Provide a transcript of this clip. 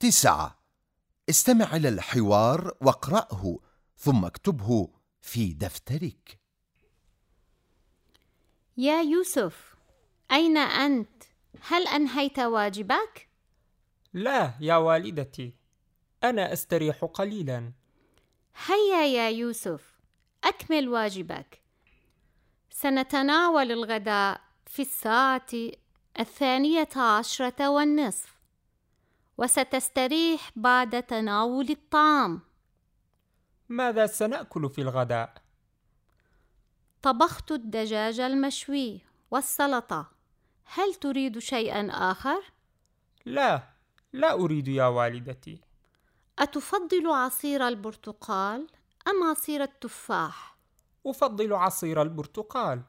تسعة. استمع إلى الحوار واقرأه ثم اكتبه في دفترك. يا يوسف أين أنت؟ هل أنهيت واجبك؟ لا يا والدتي أنا أستريح قليلا. هيا يا يوسف أكمل واجبك. سنتناول الغداء في الساعة الثانية عشرة والنصف. وستستريح بعد تناول الطعام ماذا سنأكل في الغداء؟ طبخت الدجاج المشوي والسلطة هل تريد شيئا آخر؟ لا لا أريد يا والدتي أتفضل عصير البرتقال أم عصير التفاح؟ أفضل عصير البرتقال